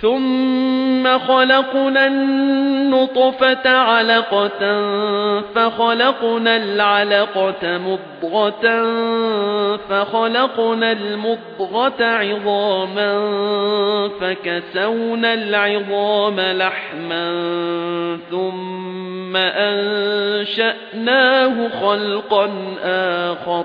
ثُمَّ خَلَقْنَا النُّطْفَةَ عَلَقَةً فَخَلَقْنَا الْعَلَقَةَ مُضْغَةً فَخَلَقْنَا الْمُضْغَةَ عِظَامًا فَكَسَوْنَا الْعِظَامَ لَحْمًا ثُمَّ أَنشَأْنَاهُ خَلْقًا آخَرَ